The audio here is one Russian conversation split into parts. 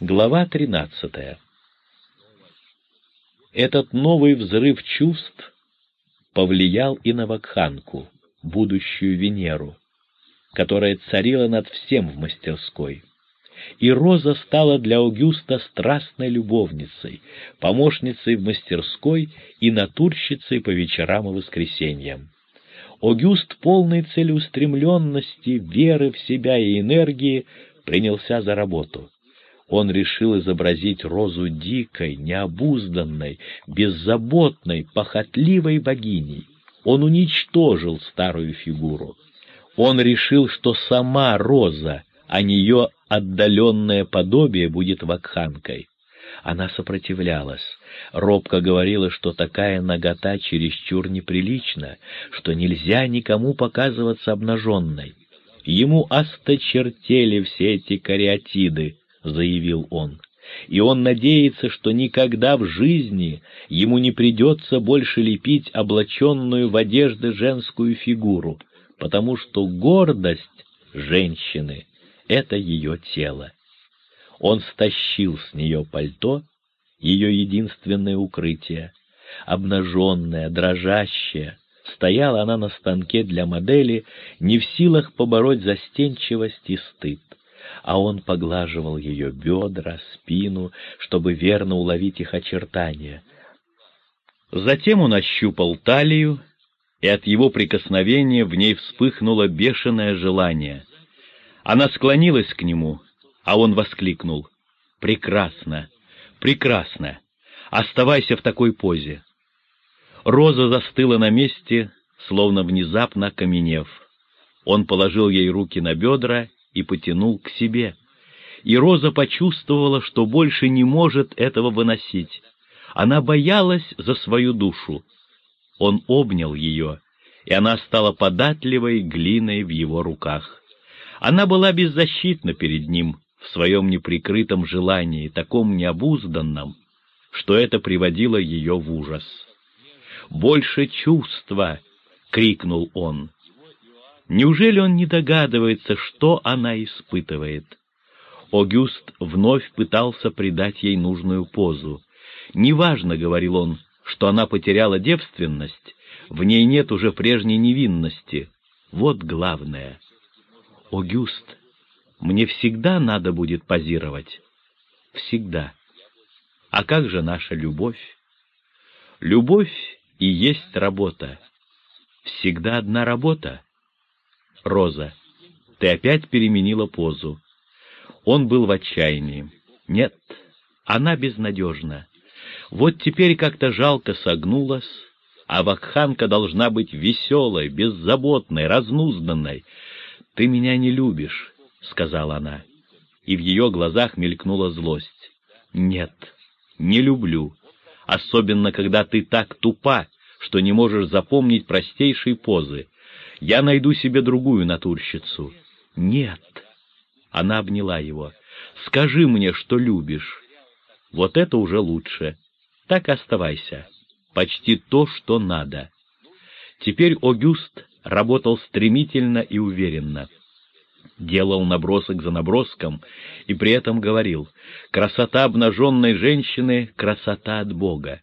Глава 13. Этот новый взрыв чувств повлиял и на Вакханку, будущую Венеру, которая царила над всем в мастерской. И Роза стала для Аугюста страстной любовницей, помощницей в мастерской и натурщицей по вечерам и воскресеньям. Огюст, полной целеустремленности, веры в себя и энергии, принялся за работу он решил изобразить розу дикой, необузданной, беззаботной, похотливой богиней. Он уничтожил старую фигуру. Он решил, что сама роза, а не ее отдаленное подобие будет вакханкой. Она сопротивлялась. Робко говорила, что такая нагота чересчур неприлична, что нельзя никому показываться обнаженной. Ему осточертели все эти кариатиды, заявил он, и он надеется, что никогда в жизни ему не придется больше лепить облаченную в одежды женскую фигуру, потому что гордость женщины — это ее тело. Он стащил с нее пальто, ее единственное укрытие, обнаженная, дрожащая, стояла она на станке для модели, не в силах побороть застенчивость и стыд а он поглаживал ее бедра, спину, чтобы верно уловить их очертания. Затем он ощупал талию, и от его прикосновения в ней вспыхнуло бешеное желание. Она склонилась к нему, а он воскликнул. «Прекрасно! Прекрасно! Оставайся в такой позе!» Роза застыла на месте, словно внезапно окаменев. Он положил ей руки на бедра и потянул к себе. И Роза почувствовала, что больше не может этого выносить. Она боялась за свою душу. Он обнял ее, и она стала податливой глиной в его руках. Она была беззащитна перед ним в своем неприкрытом желании, таком необузданном, что это приводило ее в ужас. «Больше чувства!» — крикнул он. Неужели он не догадывается, что она испытывает? Огюст вновь пытался придать ей нужную позу. «Неважно», — говорил он, — «что она потеряла девственность, в ней нет уже прежней невинности. Вот главное». «Огюст, мне всегда надо будет позировать?» «Всегда». «А как же наша любовь?» «Любовь и есть работа. Всегда одна работа». Роза, ты опять переменила позу. Он был в отчаянии. Нет, она безнадежна. Вот теперь как-то жалко согнулась, а Вакханка должна быть веселой, беззаботной, разнузданной. «Ты меня не любишь», — сказала она, и в ее глазах мелькнула злость. «Нет, не люблю, особенно когда ты так тупа, что не можешь запомнить простейшие позы. Я найду себе другую натурщицу. Нет. Она обняла его. Скажи мне, что любишь. Вот это уже лучше. Так оставайся. Почти то, что надо. Теперь Огюст работал стремительно и уверенно. Делал набросок за наброском и при этом говорил «Красота обнаженной женщины — красота от Бога».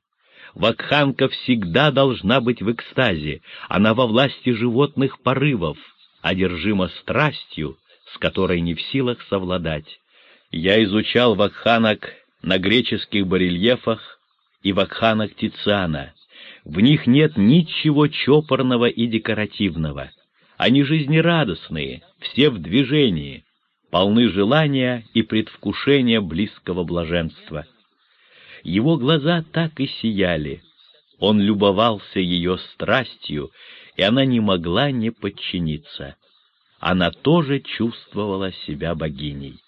Вакханка всегда должна быть в экстазе, она во власти животных порывов, одержима страстью, с которой не в силах совладать. Я изучал вакханок на греческих барельефах и вакханок Тициана. В них нет ничего чопорного и декоративного. Они жизнерадостные, все в движении, полны желания и предвкушения близкого блаженства. Его глаза так и сияли. Он любовался ее страстью, и она не могла не подчиниться. Она тоже чувствовала себя богиней.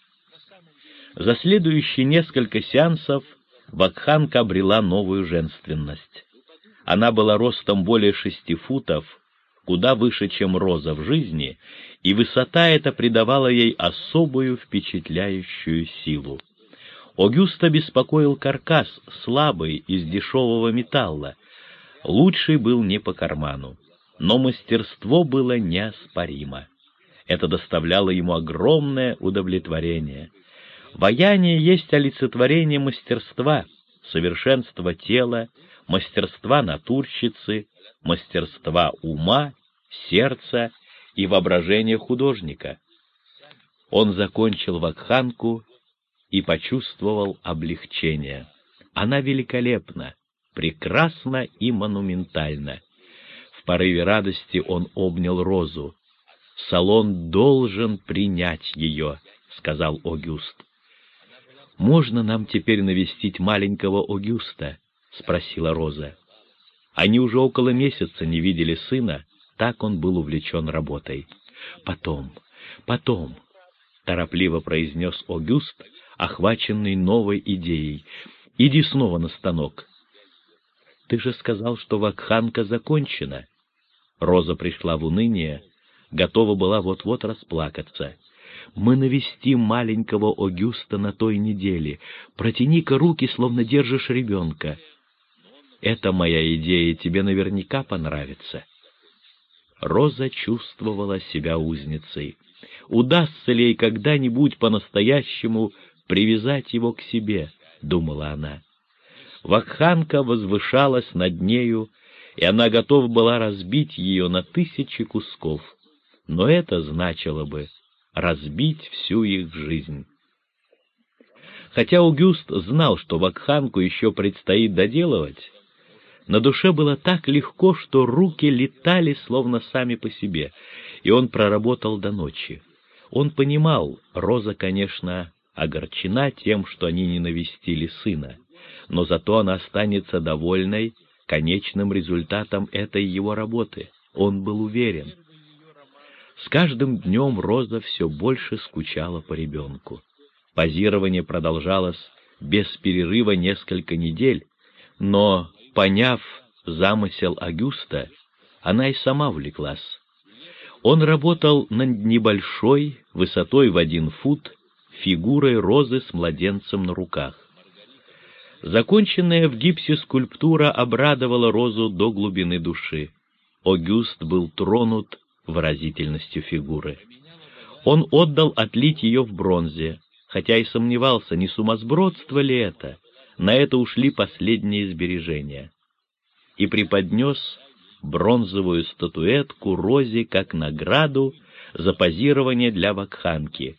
За следующие несколько сеансов Вакханка обрела новую женственность. Она была ростом более шести футов, куда выше, чем Роза в жизни, и высота эта придавала ей особую впечатляющую силу. Огюста беспокоил каркас, слабый, из дешевого металла. Лучший был не по карману, но мастерство было неоспоримо. Это доставляло ему огромное удовлетворение. Ваяние есть олицетворение мастерства, совершенства тела, мастерства натурщицы, мастерства ума, сердца и воображения художника. Он закончил вакханку и почувствовал облегчение. Она великолепна, прекрасна и монументальна. В порыве радости он обнял Розу. «Салон должен принять ее», — сказал Огюст. «Можно нам теперь навестить маленького Огюста?» — спросила Роза. Они уже около месяца не видели сына, так он был увлечен работой. «Потом, потом», — торопливо произнес Огюст, охваченный новой идеей. «Иди снова на станок». «Ты же сказал, что вакханка закончена». Роза пришла в уныние, готова была вот-вот расплакаться. Мы навестим маленького Огюста на той неделе. Протяни-ка руки, словно держишь ребенка. Это моя идея, тебе наверняка понравится. Роза чувствовала себя узницей. Удастся ли ей когда-нибудь по-настоящему привязать его к себе, — думала она. Вакханка возвышалась над нею, и она готова была разбить ее на тысячи кусков. Но это значило бы разбить всю их жизнь. Хотя Аугюст знал, что вакханку еще предстоит доделывать, на душе было так легко, что руки летали словно сами по себе, и он проработал до ночи. Он понимал, Роза, конечно, огорчена тем, что они не навестили сына, но зато она останется довольной конечным результатом этой его работы. Он был уверен. С каждым днем Роза все больше скучала по ребенку. Позирование продолжалось без перерыва несколько недель, но, поняв замысел Агюста, она и сама увлеклась. Он работал над небольшой, высотой в один фут, фигурой розы с младенцем на руках. Законченная в гипсе скульптура обрадовала розу до глубины души. Огюст был тронут выразительностью фигуры. Он отдал отлить ее в бронзе, хотя и сомневался, не сумасбродство ли это, на это ушли последние сбережения. И преподнес бронзовую статуэтку Розе как награду за позирование для вакханки.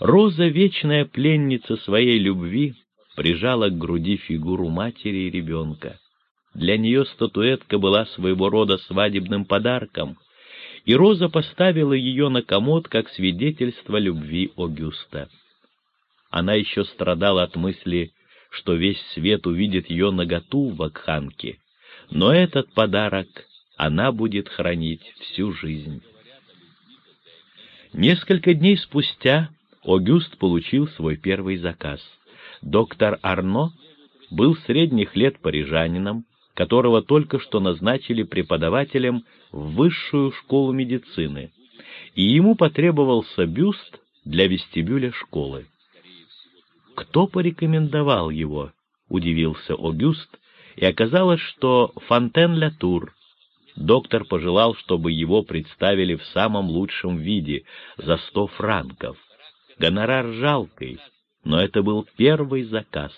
Роза, вечная пленница своей любви, прижала к груди фигуру матери и ребенка. Для нее статуэтка была своего рода свадебным подарком, и Роза поставила ее на комод как свидетельство любви Огюста. Она еще страдала от мысли, что весь свет увидит ее наготу в вакханке, но этот подарок она будет хранить всю жизнь. Несколько дней спустя Огюст получил свой первый заказ. Доктор Арно был средних лет парижанином, которого только что назначили преподавателем в высшую школу медицины, и ему потребовался бюст для вестибюля школы. «Кто порекомендовал его?» — удивился Огюст, и оказалось, что Фонтен-Ля-Тур. Доктор пожелал, чтобы его представили в самом лучшем виде, за сто франков. Гонорар жалкий, но это был первый заказ,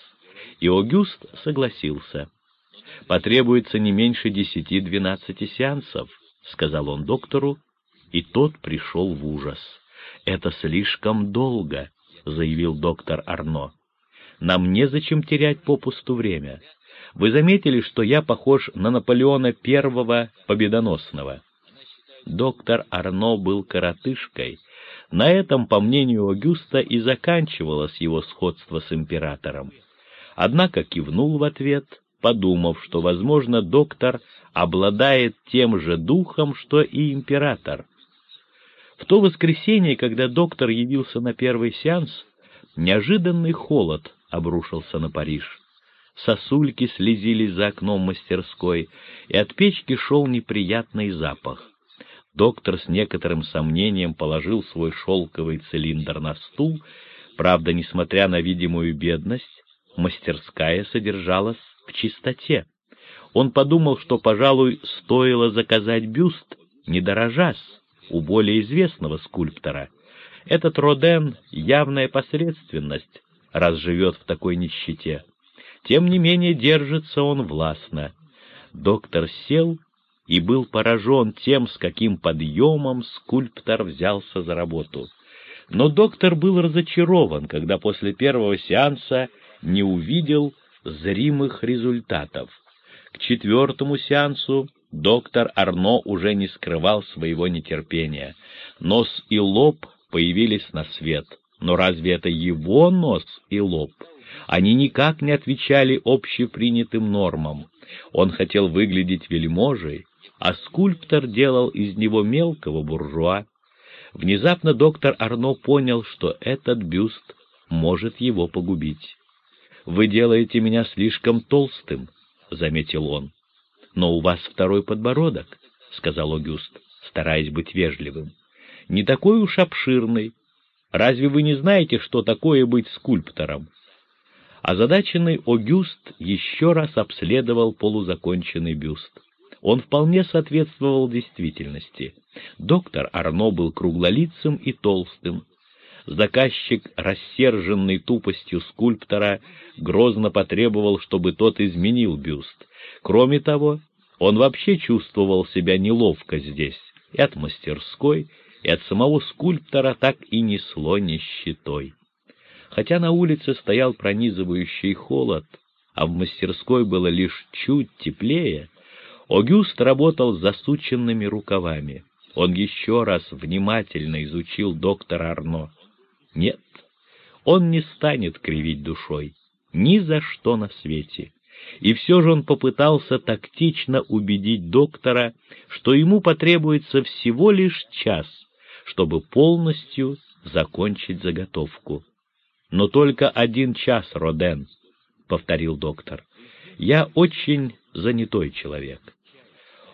и Огюст согласился. «Потребуется не меньше десяти-двенадцати сеансов», — сказал он доктору, и тот пришел в ужас. «Это слишком долго», — заявил доктор Арно. «Нам незачем терять попусту время. Вы заметили, что я похож на Наполеона Первого Победоносного?» Доктор Арно был коротышкой. На этом, по мнению Огюста, и заканчивалось его сходство с императором. Однако кивнул в ответ, подумав, что, возможно, доктор обладает тем же духом, что и император. В то воскресенье, когда доктор явился на первый сеанс, неожиданный холод обрушился на Париж. Сосульки слезились за окном мастерской, и от печки шел неприятный запах. Доктор с некоторым сомнением положил свой шелковый цилиндр на стул, правда, несмотря на видимую бедность, мастерская содержалась в чистоте. Он подумал, что, пожалуй, стоило заказать бюст, не дорожась, у более известного скульптора. Этот Роден — явная посредственность, раз живет в такой нищете. Тем не менее держится он властно. Доктор сел и был поражен тем, с каким подъемом скульптор взялся за работу. Но доктор был разочарован, когда после первого сеанса не увидел зримых результатов. К четвертому сеансу доктор Арно уже не скрывал своего нетерпения. Нос и лоб появились на свет. Но разве это его нос и лоб? Они никак не отвечали общепринятым нормам. Он хотел выглядеть вельможей, а скульптор делал из него мелкого буржуа. Внезапно доктор Арно понял, что этот бюст может его погубить. «Вы делаете меня слишком толстым», — заметил он. «Но у вас второй подбородок», — сказал Огюст, стараясь быть вежливым. «Не такой уж обширный. Разве вы не знаете, что такое быть скульптором?» Озадаченный Огюст еще раз обследовал полузаконченный бюст. Он вполне соответствовал действительности. Доктор Арно был круглолицым и толстым, заказчик, рассерженный тупостью скульптора, грозно потребовал, чтобы тот изменил бюст. Кроме того, он вообще чувствовал себя неловко здесь, и от мастерской, и от самого скульптора так и несло нищетой. Хотя на улице стоял пронизывающий холод, а в мастерской было лишь чуть теплее, Огюст работал засученными рукавами. Он еще раз внимательно изучил доктора Арно. Нет, он не станет кривить душой, ни за что на свете. И все же он попытался тактично убедить доктора, что ему потребуется всего лишь час, чтобы полностью закончить заготовку. «Но только один час, Роден», — повторил доктор. «Я очень занятой человек».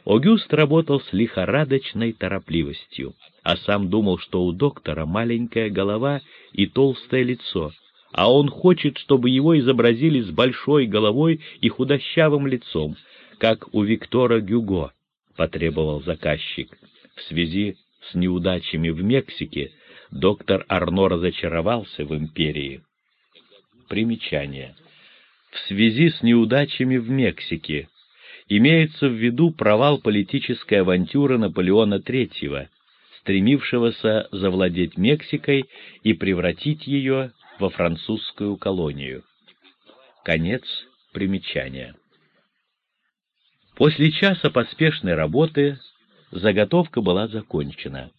Огюст работал с лихорадочной торопливостью, а сам думал, что у доктора маленькая голова и толстое лицо, а он хочет, чтобы его изобразили с большой головой и худощавым лицом, как у Виктора Гюго, потребовал заказчик. В связи с неудачами в Мексике доктор Арно разочаровался в империи. Примечание. В связи с неудачами в Мексике имеется в виду провал политической авантюры Наполеона III, стремившегося завладеть Мексикой и превратить ее во французскую колонию. Конец примечания. После часа поспешной работы заготовка была закончена.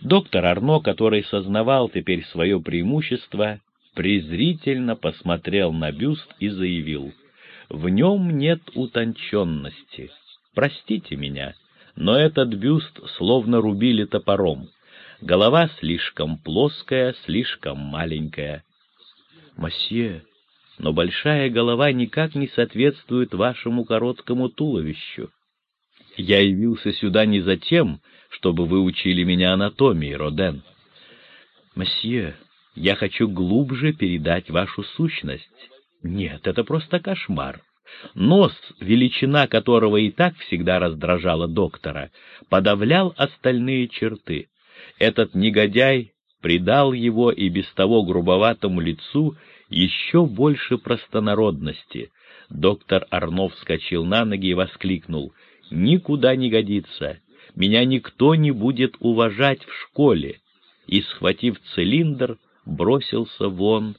Доктор Арно, который сознавал теперь свое преимущество, презрительно посмотрел на бюст и заявил — в нем нет утонченности. Простите меня, но этот бюст словно рубили топором. Голова слишком плоская, слишком маленькая. Мосье, но большая голова никак не соответствует вашему короткому туловищу. Я явился сюда не за тем, чтобы вы учили меня анатомии, Роден. Мосье, я хочу глубже передать вашу сущность. Нет, это просто кошмар. Нос, величина которого и так всегда раздражала доктора, подавлял остальные черты. Этот негодяй придал его и без того грубоватому лицу еще больше простонародности. Доктор Арнов вскочил на ноги и воскликнул. «Никуда не годится! Меня никто не будет уважать в школе!» И, схватив цилиндр, бросился вон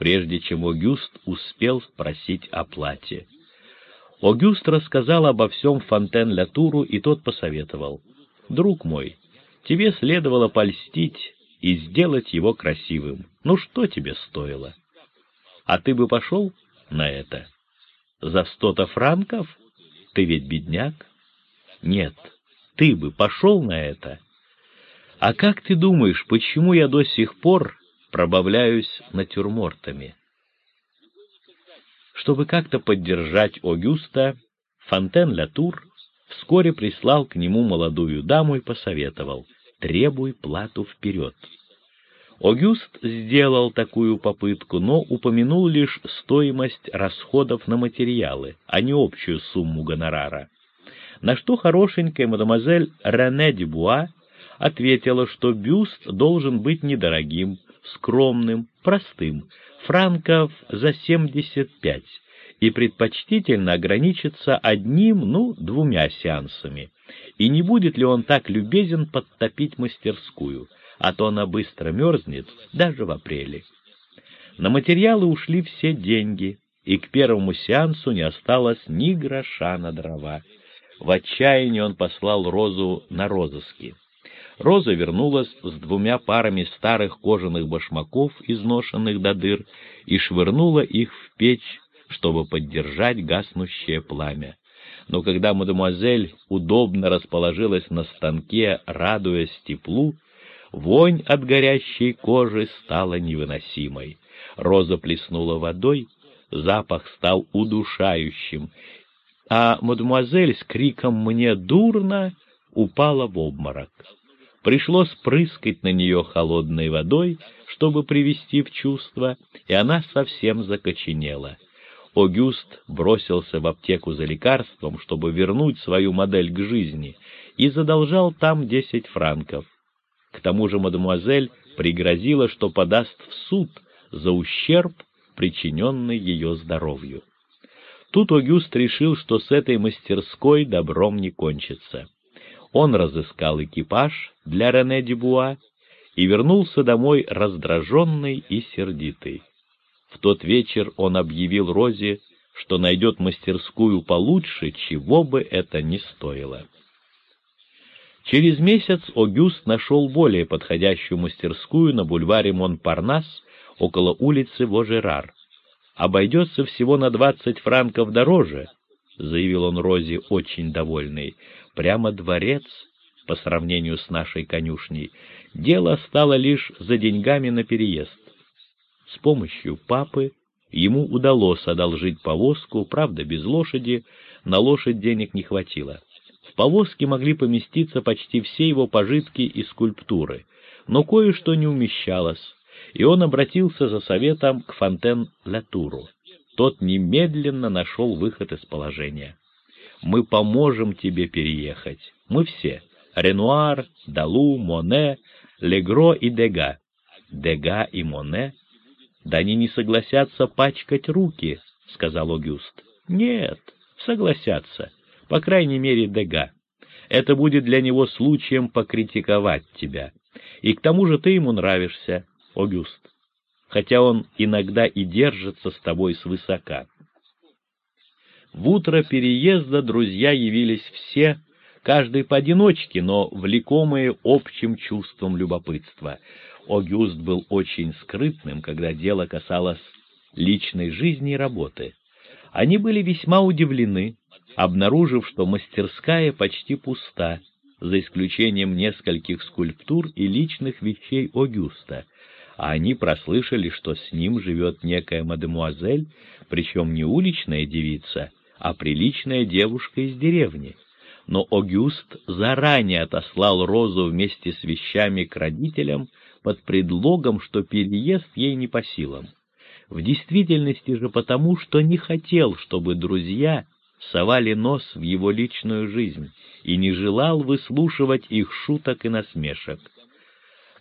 прежде чем Огюст успел спросить о плате. Огюст рассказал обо всем Фонтен-Латуру, и тот посоветовал. «Друг мой, тебе следовало польстить и сделать его красивым. Ну что тебе стоило? А ты бы пошел на это? За сто-то франков? Ты ведь бедняк? Нет, ты бы пошел на это? А как ты думаешь, почему я до сих пор пробавляюсь натюрмортами. Чтобы как-то поддержать Огюста, Фонтен-Латур вскоре прислал к нему молодую даму и посоветовал «требуй плату вперед». Огюст сделал такую попытку, но упомянул лишь стоимость расходов на материалы, а не общую сумму гонорара. На что хорошенькая мадемуазель Рене Дюбуа ответила, что бюст должен быть недорогим, скромным, простым, франков за 75, и предпочтительно ограничиться одним, ну, двумя сеансами. И не будет ли он так любезен подтопить мастерскую, а то она быстро мерзнет даже в апреле. На материалы ушли все деньги, и к первому сеансу не осталось ни гроша на дрова. В отчаянии он послал Розу на розыски. Роза вернулась с двумя парами старых кожаных башмаков, изношенных до дыр, и швырнула их в печь, чтобы поддержать гаснущее пламя. Но когда мадемуазель удобно расположилась на станке, радуясь теплу, вонь от горящей кожи стала невыносимой. Роза плеснула водой, запах стал удушающим, а мадемуазель с криком «Мне дурно!» упала в обморок. Пришлось прыскать на нее холодной водой, чтобы привести в чувство, и она совсем закоченела. Огюст бросился в аптеку за лекарством, чтобы вернуть свою модель к жизни, и задолжал там десять франков. К тому же мадемуазель пригрозила, что подаст в суд за ущерб, причиненный ее здоровью. Тут Огюст решил, что с этой мастерской добром не кончится он разыскал экипаж для Рене Дюбуа и вернулся домой раздраженный и сердитый. В тот вечер он объявил Розе, что найдет мастерскую получше, чего бы это ни стоило. Через месяц Огюст нашел более подходящую мастерскую на бульваре Монпарнас около улицы Вожерар. «Обойдется всего на двадцать франков дороже», — заявил он Розе, очень довольный, прямо дворец по сравнению с нашей конюшней. Дело стало лишь за деньгами на переезд. С помощью папы ему удалось одолжить повозку, правда, без лошади, на лошадь денег не хватило. В повозке могли поместиться почти все его пожитки и скульптуры, но кое-что не умещалось, и он обратился за советом к Фонтен-Латуру. Тот немедленно нашел выход из положения мы поможем тебе переехать. Мы все. Ренуар, Далу, Моне, Легро и Дега. Дега и Моне? Да они не согласятся пачкать руки, — сказал Огюст. Нет, согласятся. По крайней мере, Дега. Это будет для него случаем покритиковать тебя. И к тому же ты ему нравишься, Огюст. Хотя он иногда и держится с тобой свысока. В утро переезда друзья явились все, каждый поодиночке, но влекомые общим чувством любопытства. Огюст был очень скрытным, когда дело касалось личной жизни и работы. Они были весьма удивлены, обнаружив, что мастерская почти пуста, за исключением нескольких скульптур и личных вещей Огюста, а они прослышали, что с ним живет некая мадемуазель, причем не уличная девица, а приличная девушка из деревни. Но Огюст заранее отослал Розу вместе с вещами к родителям под предлогом, что переезд ей не по силам. В действительности же потому, что не хотел, чтобы друзья совали нос в его личную жизнь и не желал выслушивать их шуток и насмешек.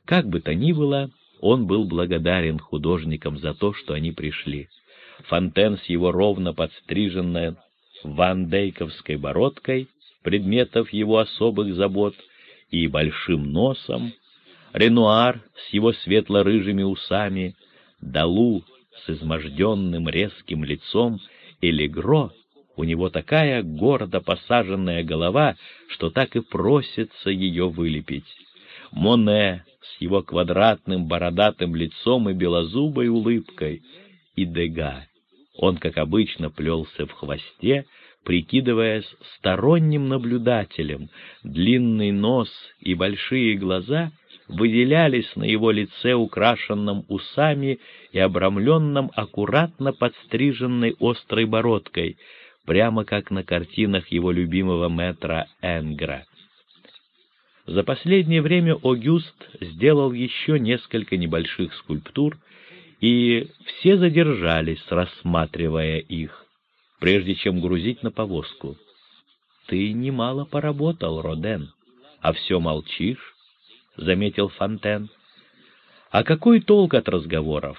Как бы то ни было, он был благодарен художникам за то, что они пришли. Фонтен с его ровно подстриженной вандейковской бородкой, предметов его особых забот, и большим носом, Ренуар с его светло-рыжими усами, Далу с изможденным резким лицом и Легро, у него такая гордо посаженная голова, что так и просится ее вылепить. Моне с его квадратным бородатым лицом и белозубой улыбкой, и Дега он, как обычно, плелся в хвосте, прикидываясь сторонним наблюдателем. Длинный нос и большие глаза выделялись на его лице, украшенном усами и обрамленном аккуратно подстриженной острой бородкой, прямо как на картинах его любимого метра Энгра. За последнее время Огюст сделал еще несколько небольших скульптур, и все задержались, рассматривая их, прежде чем грузить на повозку. «Ты немало поработал, Роден, а все молчишь. заметил Фонтен. «А какой толк от разговоров?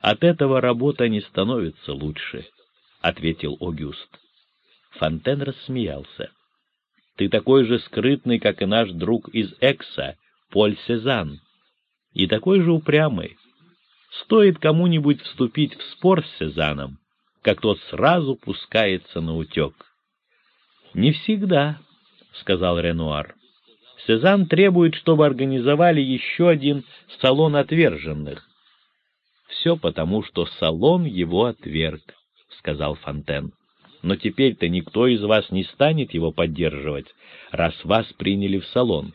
От этого работа не становится лучше», — ответил Огюст. Фонтен рассмеялся. «Ты такой же скрытный, как и наш друг из Экса, Поль Сезанн, и такой же упрямый. Стоит кому-нибудь вступить в спор с Сезаном, как тот сразу пускается на утек». «Не всегда», — сказал Ренуар. Сезанн требует, чтобы организовали еще один салон отверженных. «Все потому, что салон его отверг», — сказал Фонтен. «Но теперь-то никто из вас не станет его поддерживать, раз вас приняли в салон».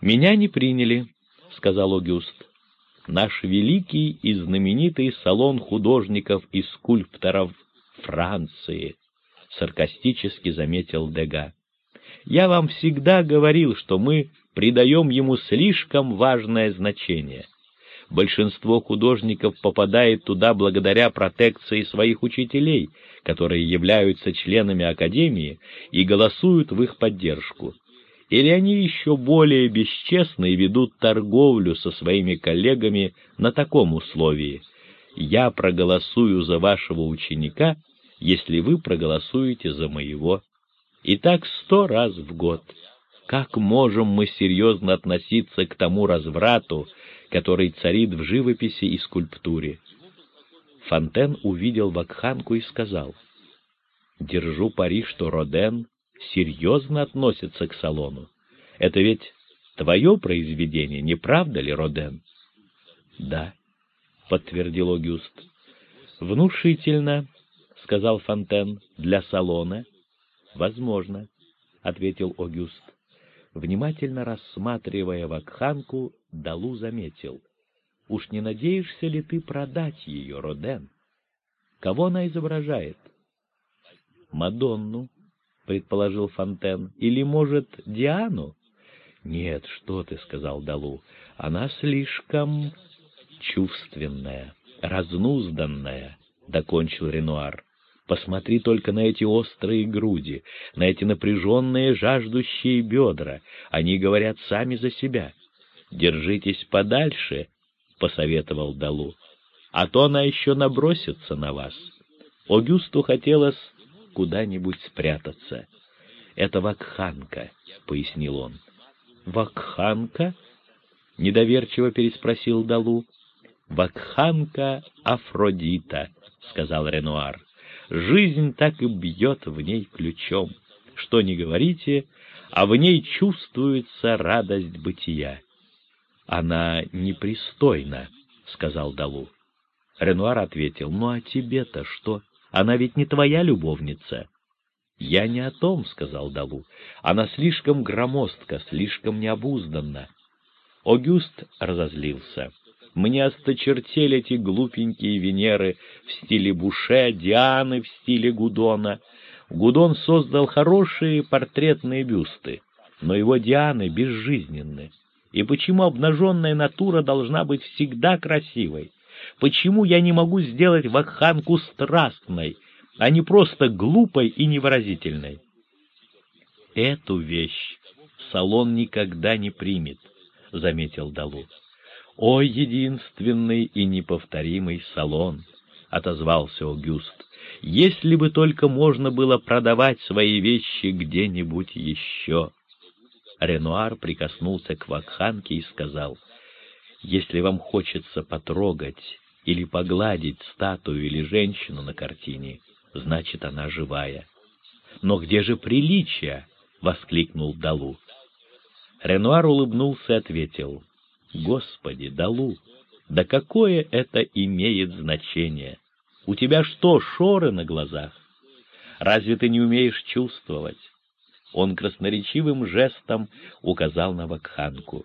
«Меня не приняли», — сказал Огюст. «Наш великий и знаменитый салон художников и скульпторов Франции», — саркастически заметил Дега. Я вам всегда говорил, что мы придаем ему слишком важное значение. Большинство художников попадает туда благодаря протекции своих учителей, которые являются членами Академии и голосуют в их поддержку. Или они еще более бесчестно и ведут торговлю со своими коллегами на таком условии. Я проголосую за вашего ученика, если вы проголосуете за моего и так сто раз в год. Как можем мы серьезно относиться к тому разврату, который царит в живописи и скульптуре? Фонтен увидел Вакханку и сказал, «Держу пари, что Роден серьезно относится к салону. Это ведь твое произведение, не правда ли, Роден?» «Да», — подтвердил Огюст. «Внушительно», — сказал Фонтен, — «для салона». «Возможно», — ответил Огюст. Внимательно рассматривая вакханку, Далу заметил. «Уж не надеешься ли ты продать ее, Роден? Кого она изображает?» «Мадонну», — предположил Фонтен. «Или, может, Диану?» «Нет, что ты», — сказал Далу. «Она слишком чувственная, разнузданная», — докончил Ренуар. Посмотри только на эти острые груди, на эти напряженные, жаждущие бедра. Они говорят сами за себя. «Держитесь подальше», — посоветовал Далу, — «а то она еще набросится на вас». Огюсту хотелось куда-нибудь спрятаться. «Это вакханка», — пояснил он. «Вакханка?» — недоверчиво переспросил Далу. «Вакханка Афродита», — сказал Ренуар. Жизнь так и бьет в ней ключом. Что не говорите, а в ней чувствуется радость бытия. «Она непристойна», — сказал Далу. Ренуар ответил, «Ну а тебе-то что? Она ведь не твоя любовница». «Я не о том», — сказал Далу. «Она слишком громоздка, слишком необузданна». Огюст разозлился. Мне осточертели эти глупенькие Венеры в стиле Буше, Дианы в стиле Гудона. Гудон создал хорошие портретные бюсты, но его Дианы безжизненны. И почему обнаженная натура должна быть всегда красивой? Почему я не могу сделать вакханку страстной, а не просто глупой и невыразительной? Эту вещь салон никогда не примет, — заметил Далу. «О, единственный и неповторимый салон!» — отозвался Огюст. «Если бы только можно было продавать свои вещи где-нибудь еще!» Ренуар прикоснулся к вакханке и сказал, «Если вам хочется потрогать или погладить статую или женщину на картине, значит, она живая». «Но где же приличие?» — воскликнул Далу. Ренуар улыбнулся и ответил, Господи, Далу, да какое это имеет значение? У тебя что, шоры на глазах? Разве ты не умеешь чувствовать? Он красноречивым жестом указал на вакханку.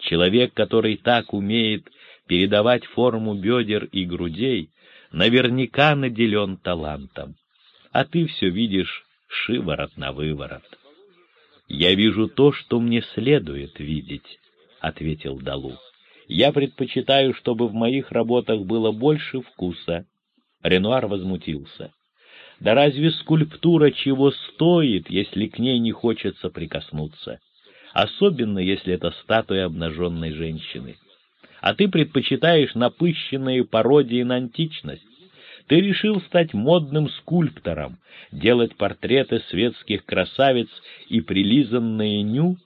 Человек, который так умеет передавать форму бедер и грудей, наверняка наделен талантом. А ты все видишь шиворот на выворот. Я вижу то, что мне следует видеть, — ответил Далу. «Я предпочитаю, чтобы в моих работах было больше вкуса». Ренуар возмутился. «Да разве скульптура чего стоит, если к ней не хочется прикоснуться? Особенно если это статуя обнаженной женщины. А ты предпочитаешь напыщенные пародии на античность. Ты решил стать модным скульптором, делать портреты светских красавиц и прилизанные ню,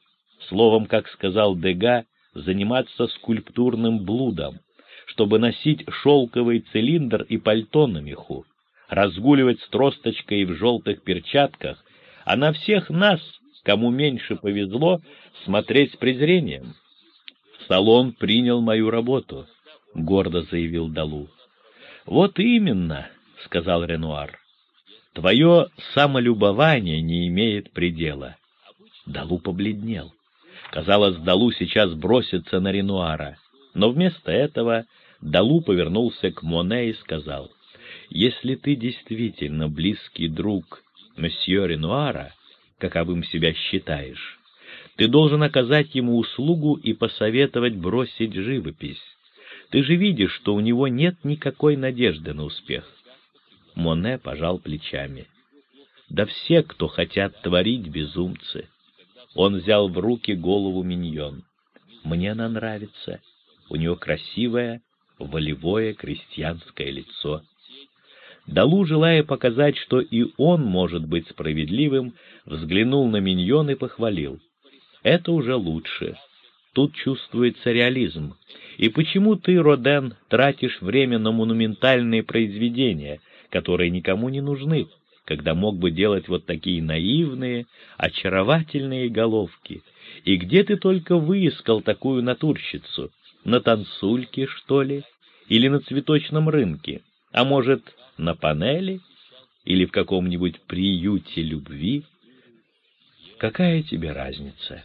словом, как сказал Дега, заниматься скульптурным блудом, чтобы носить шелковый цилиндр и пальто на меху, разгуливать с тросточкой в желтых перчатках, а на всех нас, кому меньше повезло, смотреть с презрением. «Салон принял мою работу», — гордо заявил Далу. «Вот именно», — сказал Ренуар. «Твое самолюбование не имеет предела». Далу побледнел. Казалось, Далу сейчас бросится на Ренуара, но вместо этого Далу повернулся к Моне и сказал, «Если ты действительно близкий друг месье Ренуара, каковым себя считаешь, ты должен оказать ему услугу и посоветовать бросить живопись. Ты же видишь, что у него нет никакой надежды на успех. Моне пожал плечами. Да все, кто хотят творить, безумцы. Он взял в руки голову миньон. Мне она нравится. У нее красивое, волевое крестьянское лицо. Далу, желая показать, что и он может быть справедливым, взглянул на миньон и похвалил. Это уже лучше. Тут чувствуется реализм. И почему ты, Роден, тратишь время на монументальные произведения, которые никому не нужны, когда мог бы делать вот такие наивные, очаровательные головки? И где ты только выискал такую натурщицу? На танцульке, что ли? Или на цветочном рынке? А может, на панели? Или в каком-нибудь приюте любви? Какая тебе разница?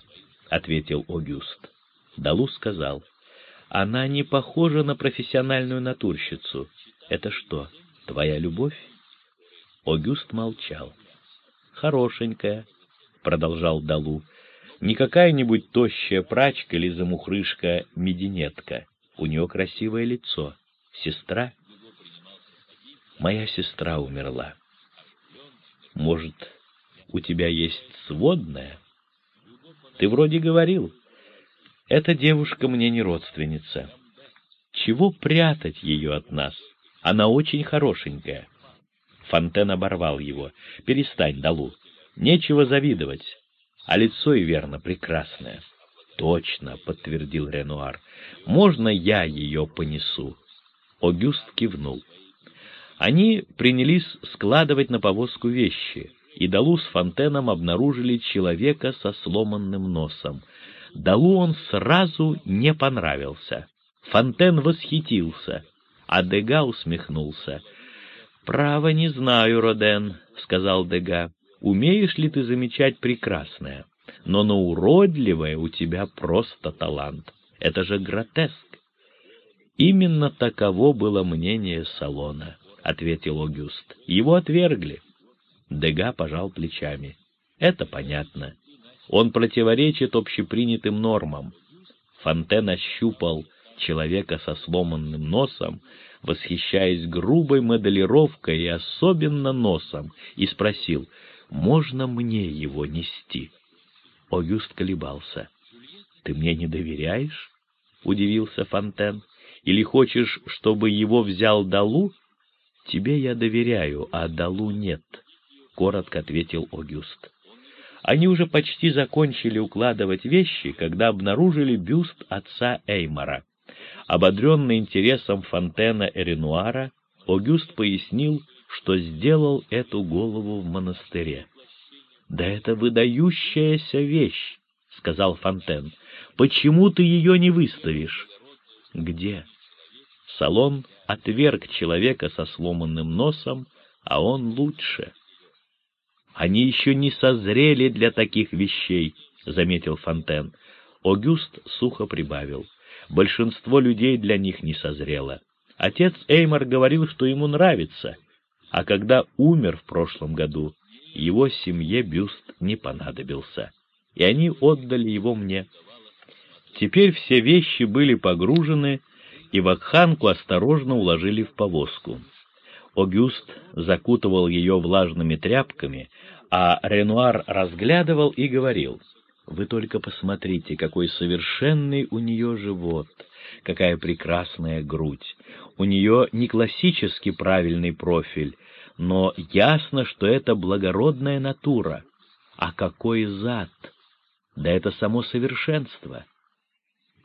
— ответил Огюст. Далу сказал, «Она не похожа на профессиональную натурщицу. Это что, твоя любовь?» Огюст молчал. «Хорошенькая», — продолжал Далу, — «не какая-нибудь тощая прачка или замухрышка-мединетка. У нее красивое лицо. Сестра?» «Моя сестра умерла. Может, у тебя есть сводная?» Ты вроде говорил. Эта девушка мне не родственница. Чего прятать ее от нас? Она очень хорошенькая. Фонтен оборвал его. Перестань, Далу. Нечего завидовать. А лицо и верно прекрасное. Точно, подтвердил Ренуар. Можно я ее понесу? Огюст кивнул. Они принялись складывать на повозку вещи и Далу с Фонтеном обнаружили человека со сломанным носом. Далу он сразу не понравился. Фонтен восхитился, а Дега усмехнулся. «Право не знаю, Роден», — сказал Дега. «Умеешь ли ты замечать прекрасное? Но на уродливое у тебя просто талант. Это же гротеск». «Именно таково было мнение салона», — ответил Огюст. «Его отвергли». Дега пожал плечами. Это понятно. Он противоречит общепринятым нормам. Фонтен ощупал человека со сломанным носом, восхищаясь грубой моделировкой и особенно носом, и спросил, можно мне его нести? Огюст колебался. «Ты мне не доверяешь?» — удивился Фонтен. «Или хочешь, чтобы его взял Далу?» «Тебе я доверяю, а Далу нет» коротко ответил Огюст. Они уже почти закончили укладывать вещи, когда обнаружили бюст отца Эймара. Ободренный интересом Фонтена и Ренуара, Огюст пояснил, что сделал эту голову в монастыре. «Да это выдающаяся вещь», — сказал Фонтен. «Почему ты ее не выставишь?» «Где?» Салон отверг человека со сломанным носом, а он лучше. Они еще не созрели для таких вещей, — заметил Фонтен. Огюст сухо прибавил. Большинство людей для них не созрело. Отец Эймар говорил, что ему нравится, а когда умер в прошлом году, его семье бюст не понадобился, и они отдали его мне. Теперь все вещи были погружены, и вакханку осторожно уложили в повозку. Огюст закутывал ее влажными тряпками, а Ренуар разглядывал и говорил, Вы только посмотрите, какой совершенный у нее живот, какая прекрасная грудь. У нее не классически правильный профиль, но ясно, что это благородная натура. А какой зад! Да это само совершенство!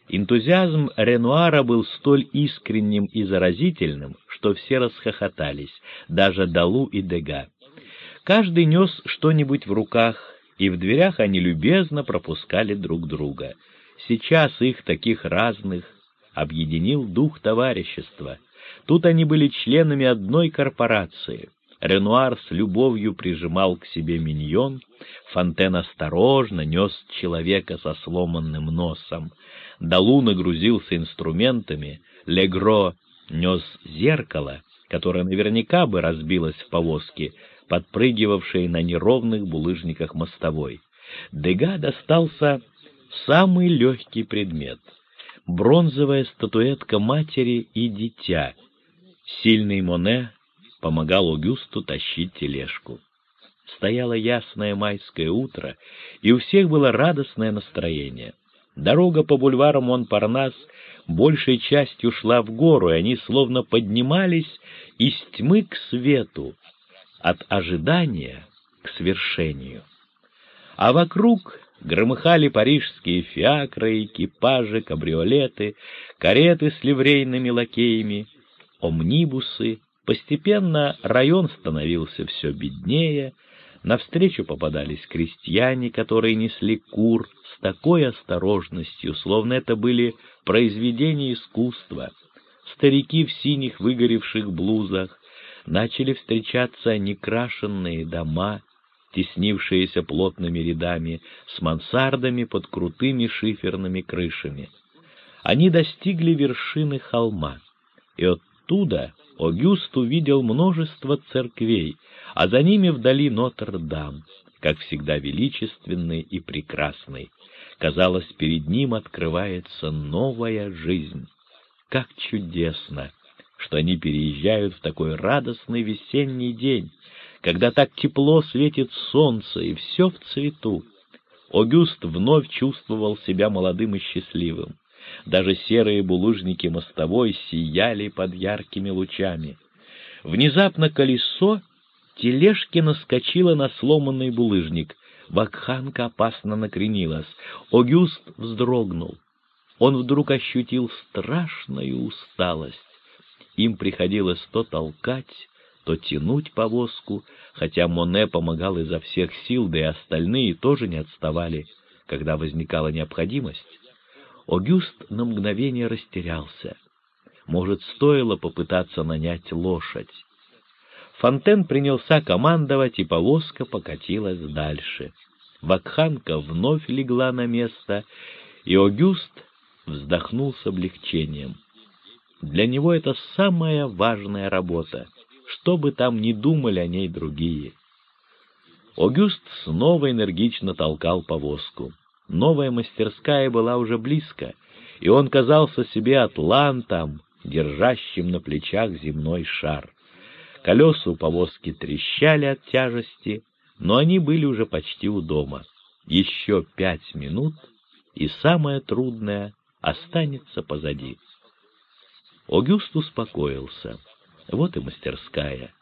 Энтузиазм Ренуара был столь искренним и заразительным, что все расхохотались, даже Далу и Дега. Каждый нес что-нибудь в руках, и в дверях они любезно пропускали друг друга. Сейчас их, таких разных, объединил дух товарищества. Тут они были членами одной корпорации. Ренуар с любовью прижимал к себе миньон, Фонтен осторожно нес человека со сломанным носом, Далу нагрузился инструментами, Легро нес зеркало, которое наверняка бы разбилось в повозке, подпрыгивавшей на неровных булыжниках мостовой. Дега достался самый легкий предмет — бронзовая статуэтка матери и дитя. Сильный Моне помогал Огюсту тащить тележку. Стояло ясное майское утро, и у всех было радостное настроение. Дорога по бульвару Монпарнас большей частью шла в гору, и они словно поднимались из тьмы к свету, от ожидания к свершению. А вокруг громыхали парижские фиакры, экипажи, кабриолеты, кареты с ливрейными лакеями, омнибусы. Постепенно район становился все беднее, Навстречу попадались крестьяне, которые несли кур с такой осторожностью, словно это были произведения искусства. Старики в синих выгоревших блузах, начали встречаться некрашенные дома, теснившиеся плотными рядами, с мансардами под крутыми шиферными крышами. Они достигли вершины холма, и оттуда Огюст увидел множество церквей, а за ними вдали Нотр-Дам, как всегда величественный и прекрасный. Казалось, перед ним открывается новая жизнь. Как чудесно, что они переезжают в такой радостный весенний день, когда так тепло светит солнце и все в цвету. Огюст вновь чувствовал себя молодым и счастливым. Даже серые булыжники мостовой сияли под яркими лучами. Внезапно колесо тележки наскочило на сломанный булыжник. Вакханка опасно накренилась. Огюст вздрогнул. Он вдруг ощутил страшную усталость. Им приходилось то толкать, то тянуть повозку, хотя Моне помогал изо всех сил, да и остальные тоже не отставали, когда возникала необходимость. Огюст на мгновение растерялся. Может, стоило попытаться нанять лошадь. Фонтен принялся командовать, и повозка покатилась дальше. Вакханка вновь легла на место, и Огюст вздохнул с облегчением. Для него это самая важная работа, что бы там ни думали о ней другие. Огюст снова энергично толкал повозку. Новая мастерская была уже близко, и он казался себе атлантом, держащим на плечах земной шар. Колеса у повозки трещали от тяжести, но они были уже почти у дома. Еще пять минут, и самое трудное останется позади. Огюст успокоился. Вот и мастерская.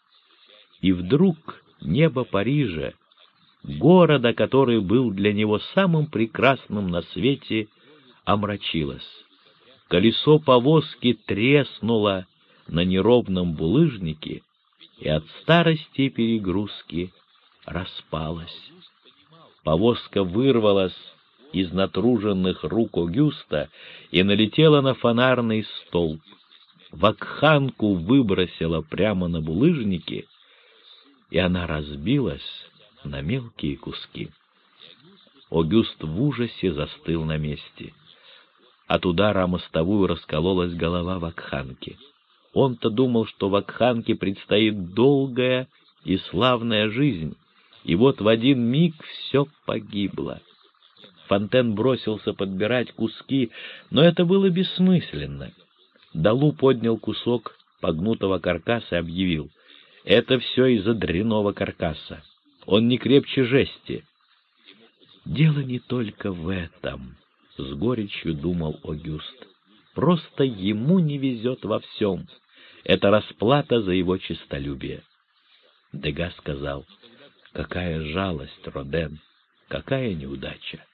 И вдруг небо Парижа города, который был для него самым прекрасным на свете, омрачилось. Колесо повозки треснуло на неровном булыжнике и от старости перегрузки распалось. Повозка вырвалась из натруженных рук Огюста и налетела на фонарный столб. Вакханку выбросила прямо на булыжнике, и она разбилась на мелкие куски. Огюст в ужасе застыл на месте. От удара мостовую раскололась голова Вакханки. Он-то думал, что Вакханке предстоит долгая и славная жизнь, и вот в один миг все погибло. Фонтен бросился подбирать куски, но это было бессмысленно. Далу поднял кусок погнутого каркаса и объявил, «Это все из-за дряного каркаса. Он не крепче жести. Дело не только в этом, — с горечью думал Огюст. Просто ему не везет во всем. Это расплата за его честолюбие. Дега сказал, какая жалость, Роден, какая неудача.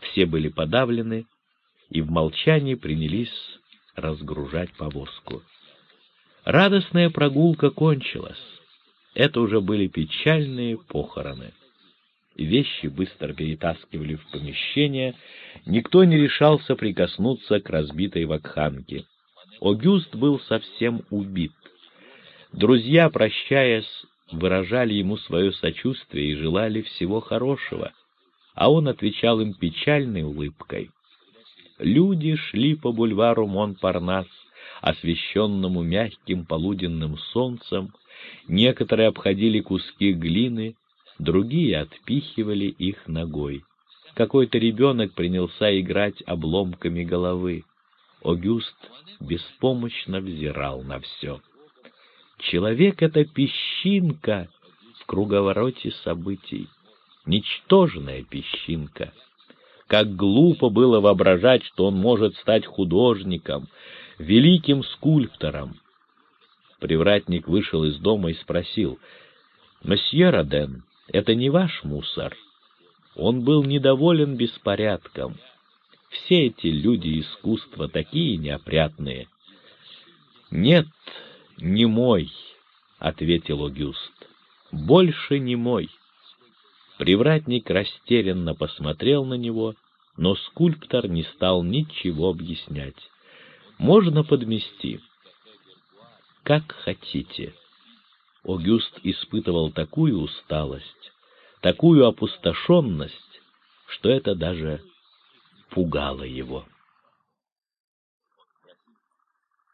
Все были подавлены и в молчании принялись разгружать повозку. Радостная прогулка кончилась. Это уже были печальные похороны. Вещи быстро перетаскивали в помещение, никто не решался прикоснуться к разбитой вакханке. Огюст был совсем убит. Друзья, прощаясь, выражали ему свое сочувствие и желали всего хорошего, а он отвечал им печальной улыбкой. Люди шли по бульвару Монпарнас, освещенному мягким полуденным солнцем, некоторые обходили куски глины, другие отпихивали их ногой. Какой-то ребенок принялся играть обломками головы. Огюст беспомощно взирал на все. Человек — это песчинка в круговороте событий, ничтожная песчинка. Как глупо было воображать, что он может стать художником, великим скульптором. Привратник вышел из дома и спросил, «Месье Роден, это не ваш мусор?» Он был недоволен беспорядком. Все эти люди искусства такие неопрятные. «Нет, не мой», — ответил Огюст. «Больше не мой». Привратник растерянно посмотрел на него, но скульптор не стал ничего объяснять. «Можно подмести». «Как хотите». Огюст испытывал такую усталость, такую опустошенность, что это даже пугало его.